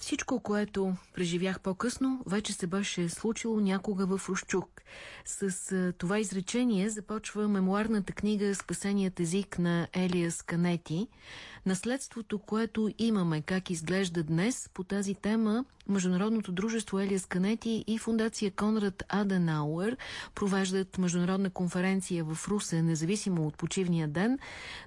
Всичко, което преживях по-късно, вече се беше случило някога в Рущук. С а, това изречение започва мемуарната книга «Спасеният език» на Елиас Канети. Наследството, което имаме, как изглежда днес, по тази тема Международното дружество Елиас Канети и фундация Конрад Аденауер провеждат международна конференция в Русе, независимо от почивния ден.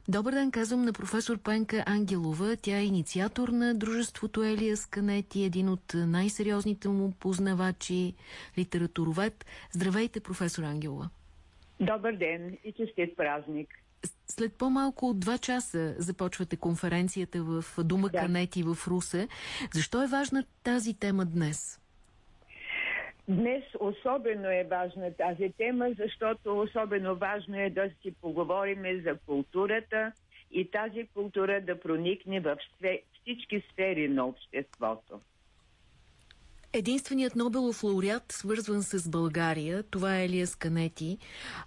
Добър ден, казвам на професор Пенка Ангелова. Тя е инициатор на дружеството Елиас Канети, един от най-сериозните му познавачи, литературовед. Здравейте, професор Ангелова. Добър ден и честит празник. След по-малко от два часа започвате конференцията в Дума да. Канети в Русе. Защо е важна тази тема днес? Днес особено е важна тази тема, защото особено важно е да си поговорим за културата и тази култура да проникне в всички сфери на обществото. Единственият Нобелов лауреат, свързван с България, това е Елия Сканети.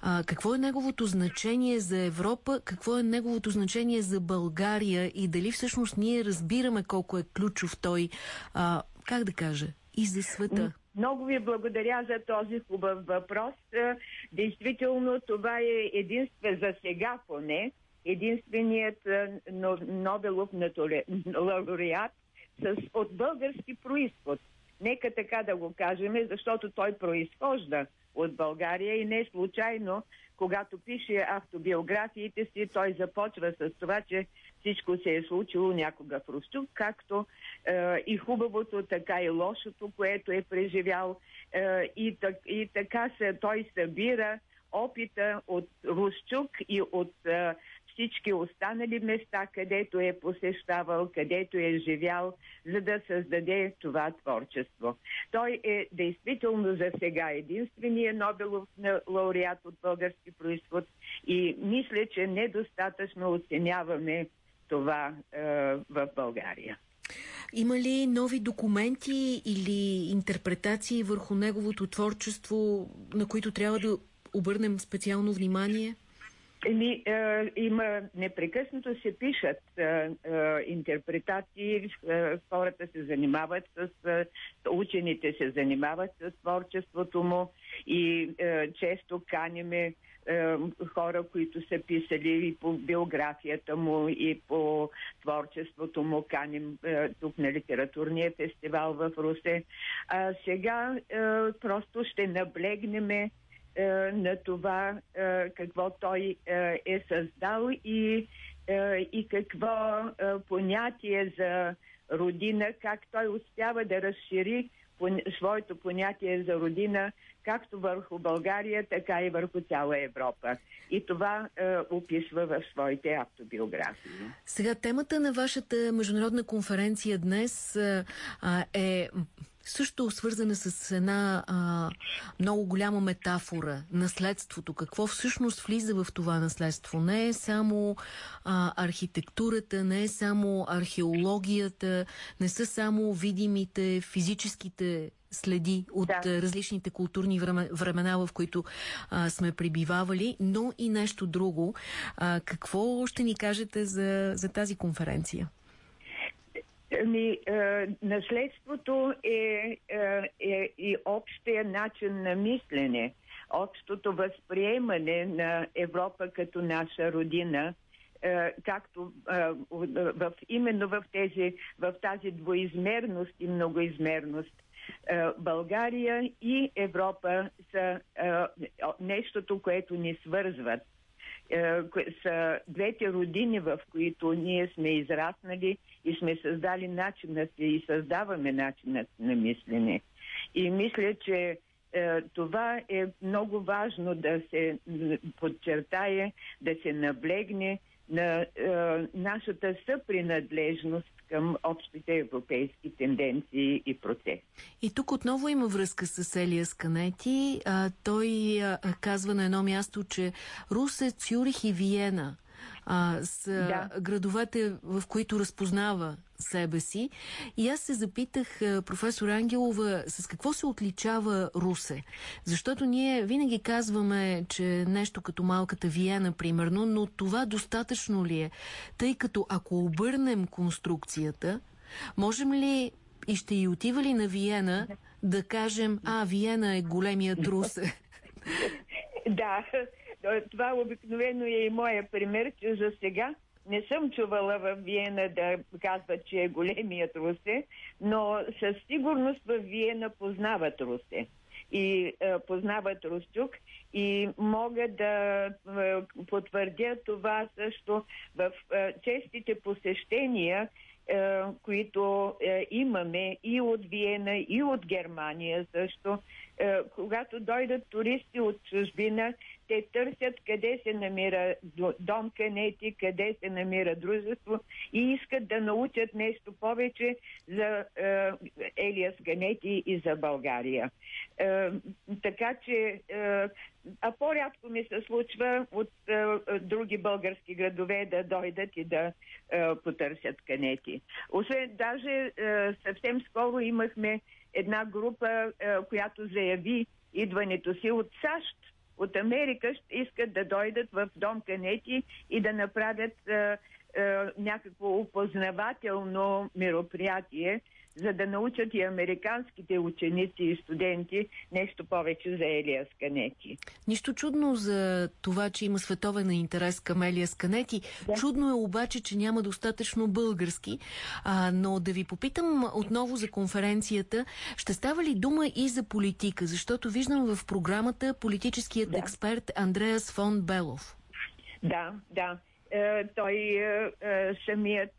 А, какво е неговото значение за Европа, какво е неговото значение за България и дали всъщност ние разбираме колко е ключов той, а, как да кажа, и за света? Много ви благодаря за този хубав въпрос. Действително това е единствен за сега поне, единственият Нобелов лауреат с, от български происход. Нека така да го кажем, защото той произхожда от България и не случайно, когато пише автобиографиите си, той започва с това, че всичко се е случило някога в Рущук, както е, и хубавото, така и лошото, което е преживял. Е, и, так, и така се, той събира опита от Рущук и от е, всички останали места, където е посещавал, където е живял, за да създаде това творчество. Той е действително за сега единствения Нобелов лауреат от български происход и мисля, че недостатъчно оценяваме това е, в България. Има ли нови документи или интерпретации върху неговото творчество, на които трябва да обърнем специално внимание? Еми, е, има непрекъснато се пишат е, е, интерпретации, е, хората се занимават с, е, учените се занимават с творчеството му и е, често каниме е, хора, които са писали и по биографията му, и по творчеството му. Каним е, тук на литературния фестивал в Русе. А сега е, просто ще наблегнеме е, на това е, какво той е, е създал и, и какво понятие за родина, как той успява да разшири своето понятие за родина както върху България, така и върху цяла Европа. И това е, описва в своите автобиографии. Сега темата на вашата международна конференция днес е, е също свързана с една а, много голяма метафора, наследството. Какво всъщност влиза в това наследство? Не е само а, архитектурата, не е само археологията, не са само видимите физическите следи от да. различните културни времена, в които а, сме прибивавали, но и нещо друго. А, какво ще ни кажете за, за тази конференция? Ми, е, наследството е, е, е и общия начин на мислене, общото възприемане на Европа като наша родина, е, както е, в, именно в, тези, в тази двоизмерност и многоизмерност. Е, България и Европа са е, нещото, което ни свързват. Е, са двете родини, в които ние сме израснали и сме създали начинът и създаваме начинът на мислене. И мисля, че е, това е много важно да се подчертае, да се наблегне на е, нашата съпринадлежност към общите европейски тенденции и процеси. И тук отново има връзка с Елия Сканети. А, той а, казва на едно място, че Русе, Цюрих и Виена а, с да. градовете, в които разпознава себе си. И аз се запитах, професор Ангелова, с какво се отличава Русе? Защото ние винаги казваме, че нещо като малката Виена, примерно, но това достатъчно ли е? Тъй като ако обърнем конструкцията, можем ли И ще и отива ли на Виена да кажем, а, Виена е големия трус? да, това обикновено е и моя пример, че за сега не съм чувала в Виена да казват, че е големият русе, но със сигурност в Виена познават русе и е, познават Рустюк и мога да е, потвърдя това също в е, честите посещения е, които е, имаме и от Виена, и от Германия също. Е, когато дойдат туристи от чужбина, те търсят къде се намира дом Канети, къде се намира дружество и искат да научат нещо повече за е, Елиас Канети и за България. Е, така че, е, а по-рядко ми се случва от е, други български градове да дойдат и да е, потърсят Канети. Освен, даже е, съвсем скоро имахме една група, е, която заяви идването си от САЩ от Америка искат да дойдат в Дом Канети и да направят е, е, някакво опознавателно мероприятие, за да научат и американските ученици и студенти нещо повече за Елия Сканети. Нищо чудно за това, че има световен интерес към Елия Сканети. Да. Чудно е обаче, че няма достатъчно български. А, но да ви попитам отново за конференцията. Ще става ли дума и за политика? Защото виждам в програмата политическият да. експерт Андреас фон Белов. Да, да. Е, той е, е, самият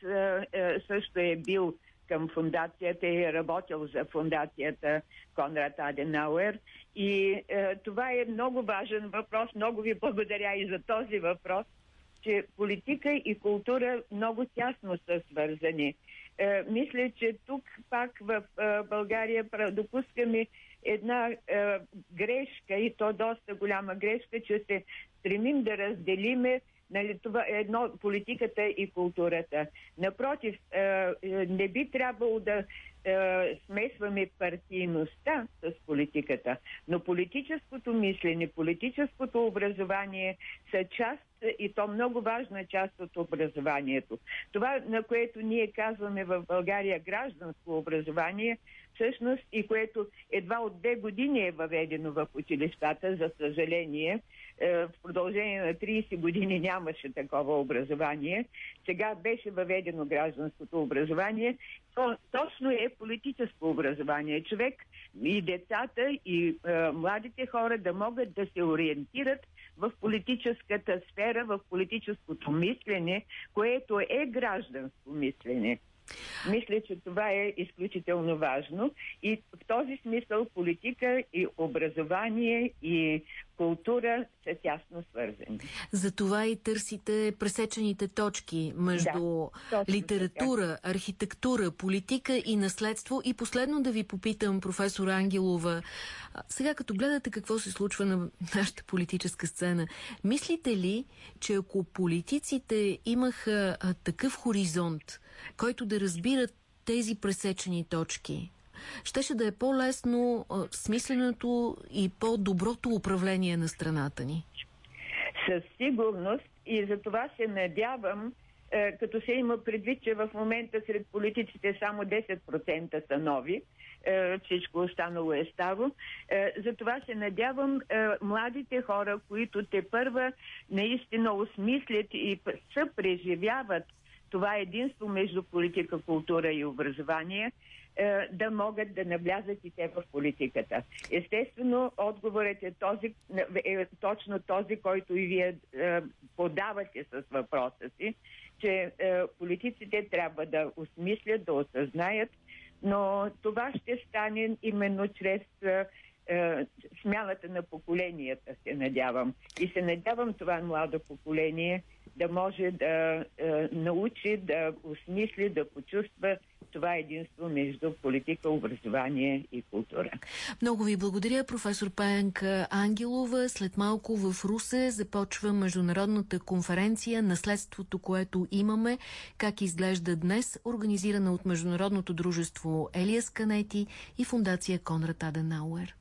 също е бил към фундацията и е работил за фундацията Конрад Аденауер. И това е много важен въпрос. Много ви благодаря и за този въпрос, че политика и култура много тясно са свързани. мисля, че тук пак в България допускаме една грешка и то доста голяма грешка, че се стремим да разделиме Нали, това е едно политиката и културата. Напротив, е, е, не би трябвало да е, смесваме партийността с политиката, но политическото мислене, политическото образование са част и то много важна част от образованието. Това, на което ние казваме в България гражданско образование, всъщност и което едва от две години е въведено в училищата, за съжаление, е, в продължение на 30 години нямаше такова образование. Сега беше въведено гражданското образование. То точно е политическо образование. Човек и децата, и е, младите хора да могат да се ориентират в политическата сфера, в политическото мислене, което е гражданско мислене. Мисля, че това е изключително важно и в този смисъл политика и образование и култура са тясно свързани. Затова и търсите пресечените точки между да, литература, така. архитектура, политика и наследство. И последно да ви попитам, професор Ангелова, сега като гледате какво се случва на нашата политическа сцена, мислите ли, че ако политиците имаха такъв хоризонт, който да разбират тези пресечени точки, щеше да е по-лесно смисленото и по-доброто управление на страната ни. Със сигурност и за това се надявам, е, като се има предвид, че в момента сред политиците само 10% са нови, е, всичко останало е старо. Е, затова се надявам младите хора, които те първа наистина осмислят и съпреживяват това единство между политика, култура и образование, е, да могат да навлязат и те в политиката. Естествено, отговорът е, този, е точно този, който и вие е, подавате с въпроса си, че е, политиците трябва да осмислят, да осъзнаят, но това ще стане именно чрез е, е, смяната на поколенията, се надявам. И се надявам това младо поколение да може да е, научи, да осмисли, да почувства това единство между политика, образование и култура. Много ви благодаря, професор Пенка Ангелова. След малко в Русе започва международната конференция Наследството, което имаме, как изглежда днес, организирана от Международното дружество Елиас Канети и фундация Конрад Аденауер.